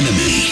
enemy.